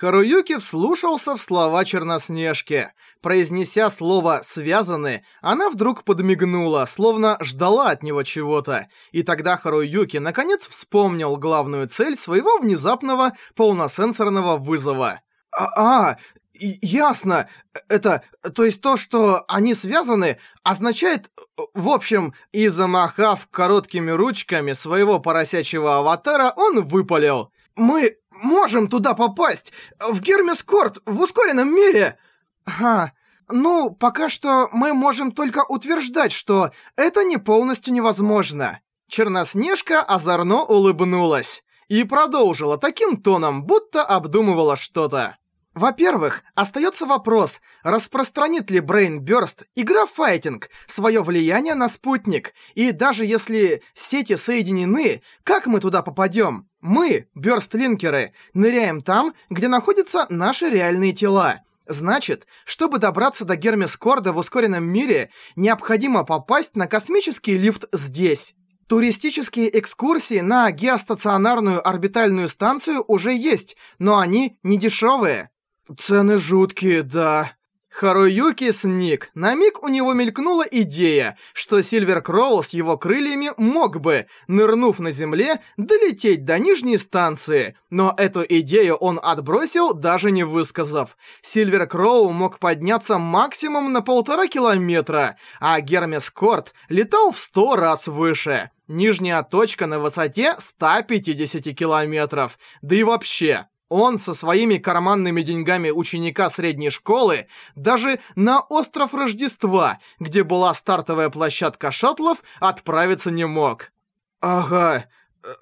Харуюки вслушался в слова Черноснежки. Произнеся слово «связаны», она вдруг подмигнула, словно ждала от него чего-то. И тогда Харуюки наконец вспомнил главную цель своего внезапного полносенсорного вызова. «А, а ясно. Это, то есть то, что они связаны, означает, в общем, и замахав короткими ручками своего поросячьего аватара, он выпалил. Мы можем туда попасть! В Гермес-Корт, в ускоренном мире!» «Ха, ну, пока что мы можем только утверждать, что это не полностью невозможно». Черноснежка озорно улыбнулась и продолжила таким тоном, будто обдумывала что-то. Во-первых, остается вопрос, распространит ли Brain Burst, игра файтинг, свое влияние на спутник, и даже если сети соединены, как мы туда попадем? Мы, бёрстлинкеры, ныряем там, где находятся наши реальные тела. Значит, чтобы добраться до Гермес-Корда в ускоренном мире, необходимо попасть на космический лифт здесь. Туристические экскурсии на геостационарную орбитальную станцию уже есть, но они не дешевые. «Цены жуткие, да». Харуюки сник. На миг у него мелькнула идея, что Сильвер Кроу с его крыльями мог бы, нырнув на земле, долететь до нижней станции. Но эту идею он отбросил, даже не высказав. Сильвер Кроу мог подняться максимум на полтора километра, а Гермес Корт летал в сто раз выше. Нижняя точка на высоте 150 километров. Да и вообще, он со своими карманными деньгами ученика средней школы даже на остров Рождества, где была стартовая площадка шаттлов, отправиться не мог. «Ага,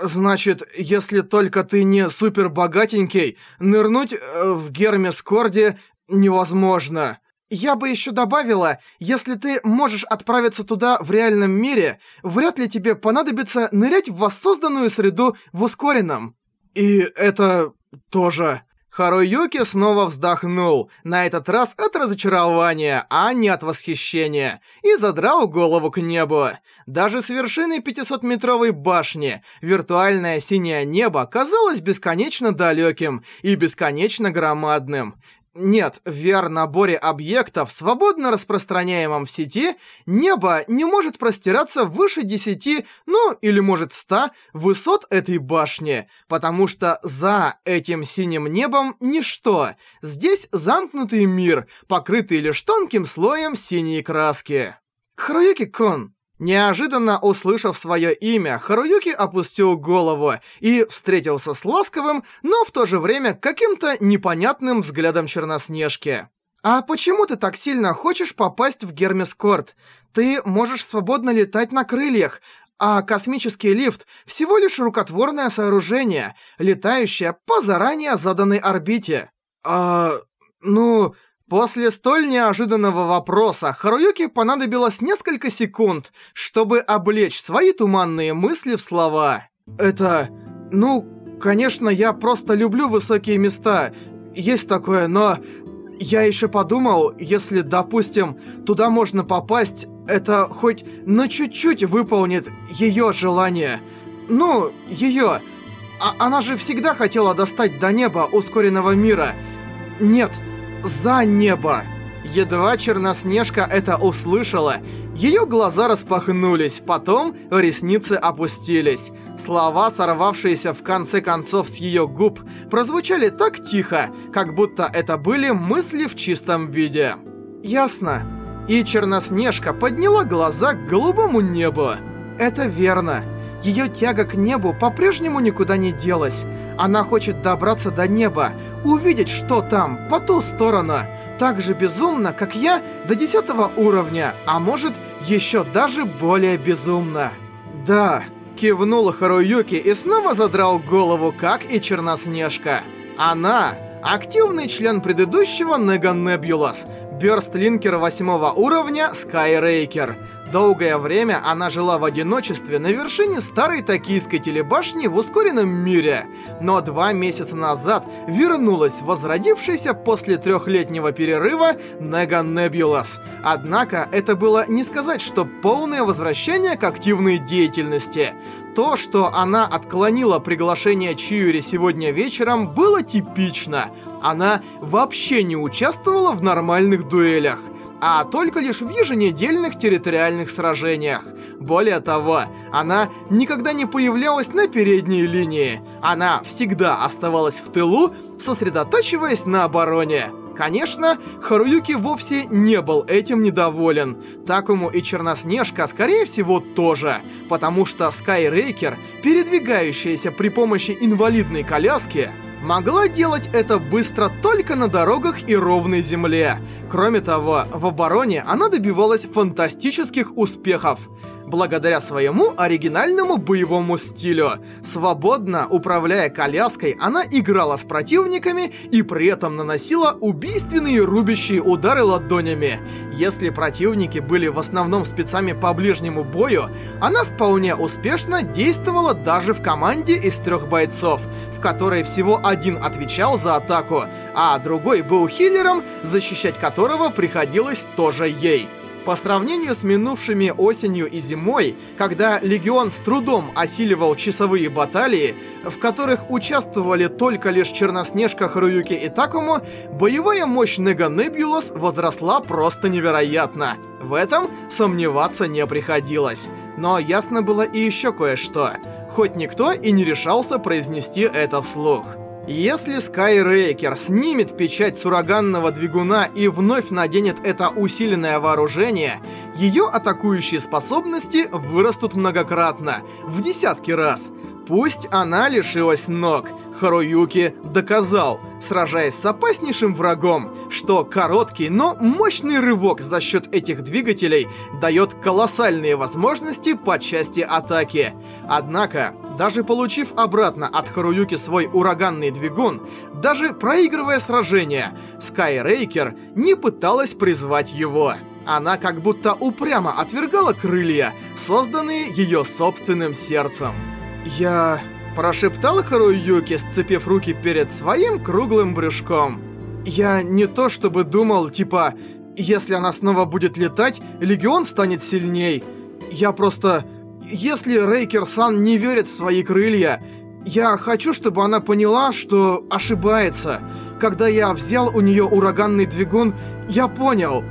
значит, если только ты не супербогатенький, нырнуть э, в Гермес-Корде невозможно». Я бы еще добавила, если ты можешь отправиться туда в реальном мире, вряд ли тебе понадобится нырять в воссозданную среду в ускоренном. И это «Тоже». Харуюки снова вздохнул, на этот раз от разочарования, а не от восхищения, и задрал голову к небу. Даже с вершины 500-метровой башни виртуальное синее небо казалось бесконечно далеким и бесконечно громадным. Нет, в VR-наборе объектов, свободно распространяемом в сети, небо не может простираться выше 10, ну или может 100 высот этой башни, потому что за этим синим небом ничто. Здесь замкнутый мир, покрытый лишь тонким слоем синей краски. Харуюки-кун, Неожиданно услышав свое имя, Харуюки опустил голову и встретился с ласковым, но в то же время каким-то непонятным взглядом Черноснежки. «А почему ты так сильно хочешь попасть в Гермес-Корт? Ты можешь свободно летать на крыльях, а космический лифт — всего лишь рукотворное сооружение, летающее по заранее заданной орбите». «А... ну...» После столь неожиданного вопроса Харуюки понадобилось несколько секунд, чтобы облечь свои туманные мысли в слова. Это... ну, конечно, я просто люблю высокие места, есть такое, но... Я еще подумал, если, допустим, туда можно попасть, это хоть на чуть-чуть выполнит ее желание. Ну, ее. А она же всегда хотела достать до неба ускоренного мира. Нет, за небо. Едва Черноснежка это услышала, ее глаза распахнулись, потом ресницы опустились. Слова, сорвавшиеся в конце концов с ее губ, прозвучали так тихо, как будто это были мысли в чистом виде. Ясно. И Черноснежка подняла глаза к голубому небу. Это верно. Ее тяга к небу по-прежнему никуда не делась. Она хочет добраться до неба, увидеть, что там, по ту сторону. Так же безумно, как я, до десятого уровня, а может, еще даже более безумно. Да, кивнул Харуюки и снова задрал голову, как и Черноснежка. Она активный член предыдущего Нега Небулас, Бёрстлинкер восьмого уровня Скайрейкер. Долгое время она жила в одиночестве на вершине старой токийской телебашни в ускоренном мире, но два месяца назад вернулась возродившаяся после трехлетнего перерыва Нега Небулас. Однако это было не сказать, что полное возвращение к активной деятельности. То, что она отклонила приглашение Чиури сегодня вечером, было типично. Она вообще не участвовала в нормальных дуэлях, а только лишь в еженедельных территориальных сражениях. Более того, она никогда не появлялась на передней линии. Она всегда оставалась в тылу, сосредотачиваясь на обороне. Конечно, Харуюки вовсе не был этим недоволен. Такому и Черноснежка, скорее всего, тоже. Потому что Скайрейкер, передвигающаяся при помощи инвалидной коляски, могла делать это быстро только на дорогах и ровной земле. Кроме того, в обороне она добивалась фантастических успехов благодаря своему оригинальному боевому стилю. Свободно управляя коляской, она играла с противниками и при этом наносила убийственные рубящие удары ладонями. Если противники были в основном спецами по ближнему бою, она вполне успешно действовала даже в команде из трех бойцов, в которой всего один отвечал за атаку, а другой был хиллером, защищать которого приходилось тоже ей. По сравнению с минувшими осенью и зимой, когда Легион с трудом осиливал часовые баталии, в которых участвовали только лишь Черноснежка, Харуюки и Такому, боевая мощь Нега Небулас возросла просто невероятно. В этом сомневаться не приходилось. Но ясно было и еще кое-что. Хоть никто и не решался произнести это вслух. Если Скайрейкер снимет печать с ураганного двигуна и вновь наденет это усиленное вооружение, ее атакующие способности вырастут многократно, в десятки раз. Пусть она лишилась ног, Харуюки доказал, сражаясь с опаснейшим врагом, что короткий, но мощный рывок за счет этих двигателей дает колоссальные возможности по части атаки. Однако, даже получив обратно от Харуюки свой ураганный двигун, даже проигрывая сражение, Скайрейкер не пыталась призвать его. Она как будто упрямо отвергала крылья, созданные ее собственным сердцем. «Я...» – прошептал Харуюки, сцепив руки перед своим круглым брюшком. «Я не то чтобы думал, типа, если она снова будет летать, Легион станет сильней. Я просто... Если Рейкер-сан не верит в свои крылья, я хочу, чтобы она поняла, что ошибается. Когда я взял у нее ураганный двигун, я понял.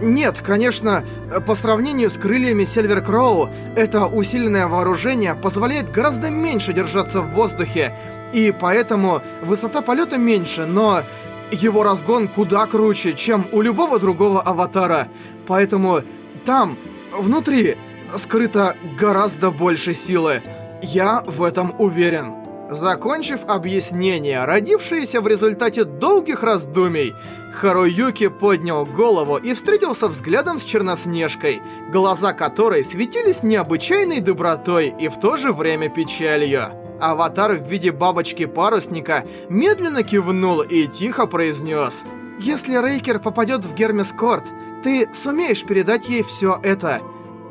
Нет, конечно, по сравнению с крыльями Сильвер Кроу, это усиленное вооружение позволяет гораздо меньше держаться в воздухе, и поэтому высота полета меньше, но его разгон куда круче, чем у любого другого аватара. Поэтому там, внутри, скрыто гораздо больше силы. Я в этом уверен. Закончив объяснение, родившееся в результате долгих раздумий, Харуюки поднял голову и встретился взглядом с Черноснежкой, глаза которой светились необычайной добротой и в то же время печалью. Аватар в виде бабочки-парусника медленно кивнул и тихо произнес. «Если Рейкер попадет в Гермес Корт, ты сумеешь передать ей все это.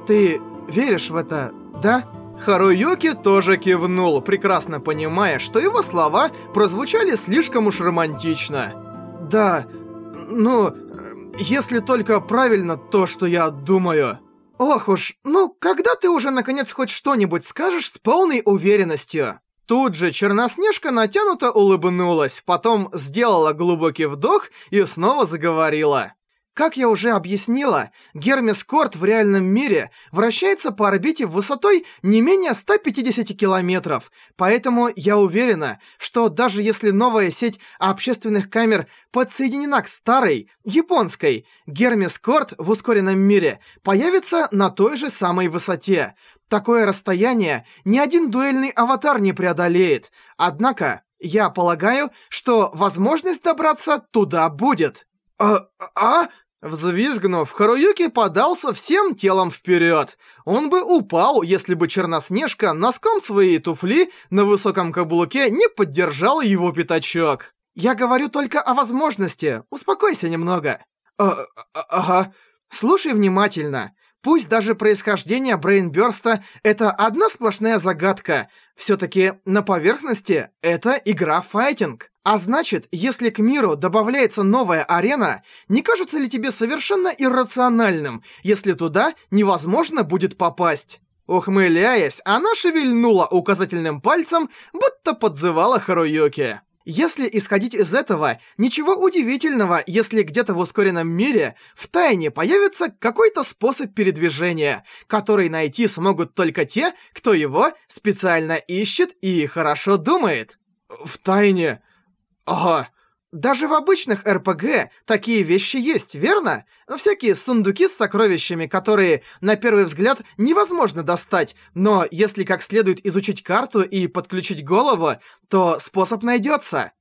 Ты веришь в это, да?» Харуюки тоже кивнул, прекрасно понимая, что его слова прозвучали слишком уж романтично. «Да, ну, если только правильно то, что я думаю». «Ох уж, ну когда ты уже наконец хоть что-нибудь скажешь с полной уверенностью?» Тут же Черноснежка натянуто улыбнулась, потом сделала глубокий вдох и снова заговорила. Как я уже объяснила, Гермес Корт в реальном мире вращается по орбите высотой не менее 150 километров, поэтому я уверена, что даже если новая сеть общественных камер подсоединена к старой, японской, Гермес Корт в ускоренном мире появится на той же самой высоте. Такое расстояние ни один дуэльный аватар не преодолеет, однако я полагаю, что возможность добраться туда будет. «А... а...» Взвизгнув, Харуюки подался всем телом вперед. Он бы упал, если бы Черноснежка носком своей туфли на высоком каблуке не поддержал его пятачок. «Я говорю только о возможности. Успокойся немного». А, а, «Ага. Слушай внимательно. Пусть даже происхождение Брейнбёрста — это одна сплошная загадка, всё-таки на поверхности это игра файтинг. А значит, если к миру добавляется новая арена, не кажется ли тебе совершенно иррациональным, если туда невозможно будет попасть? Ухмыляясь, она шевельнула указательным пальцем, будто подзывала Харуюки. Если исходить из этого, ничего удивительного, если где-то в ускоренном мире в тайне появится какой-то способ передвижения, который найти смогут только те, кто его специально ищет и хорошо думает. В тайне? Ага. Даже в обычных РПГ такие вещи есть, верно? Всякие сундуки с сокровищами, которые, на первый взгляд, невозможно достать, но если как следует изучить карту и подключить голову, то способ найдется.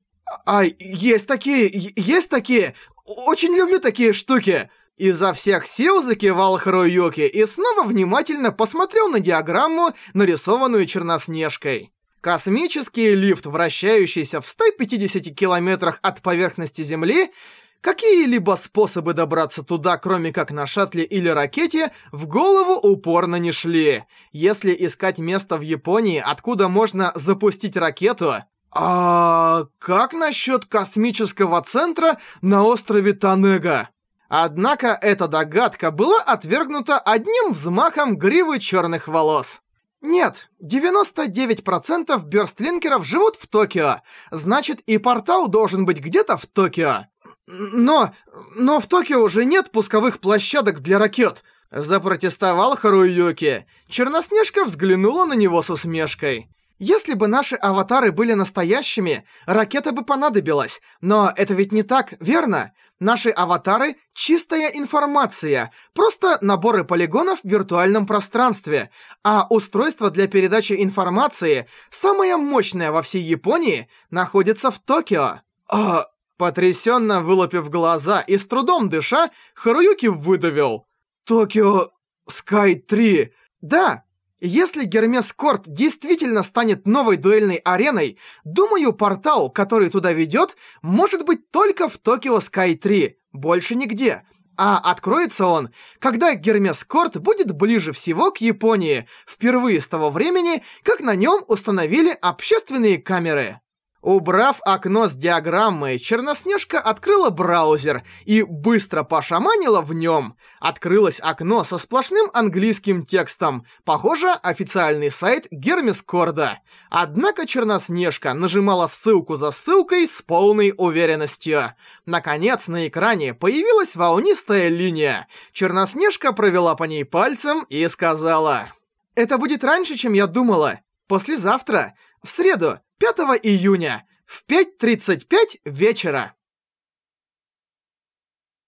А, есть такие, есть такие, очень люблю такие штуки. Изо всех сил закивал Харуюки и снова внимательно посмотрел на диаграмму, нарисованную Черноснежкой. Космический лифт, вращающийся в 150 километрах от поверхности Земли, какие-либо способы добраться туда, кроме как на шаттле или ракете, в голову упорно не шли. Если искать место в Японии, откуда можно запустить ракету... А как насчет космического центра на острове Танега? Однако эта догадка была отвергнута одним взмахом гривы черных волос. Нет, 99% бёрстлинкеров живут в Токио. Значит, и портал должен быть где-то в Токио. Но... но в Токио уже нет пусковых площадок для ракет. Запротестовал Харуюки. Черноснежка взглянула на него с усмешкой. Если бы наши аватары были настоящими, ракета бы понадобилась. Но это ведь не так, верно? Наши аватары — чистая информация, просто наборы полигонов в виртуальном пространстве. А устройство для передачи информации, самое мощное во всей Японии, находится в Токио. А... Потрясенно вылупив глаза и с трудом дыша, Харуюки выдавил. «Токио Скай 3. Да, если Гермес Корт действительно станет новой дуэльной ареной, думаю, портал, который туда ведет, может быть только в Токио Скай 3, больше нигде. А откроется он, когда Гермес Корт будет ближе всего к Японии, впервые с того времени, как на нем установили общественные камеры. Убрав окно с диаграммой, Черноснежка открыла браузер и быстро пошаманила в нем. Открылось окно со сплошным английским текстом. Похоже, официальный сайт Гермискорда. Однако Черноснежка нажимала ссылку за ссылкой с полной уверенностью. Наконец, на экране появилась волнистая линия. Черноснежка провела по ней пальцем и сказала... «Это будет раньше, чем я думала. Послезавтра, в среду, 5 июня в 5.35 вечера.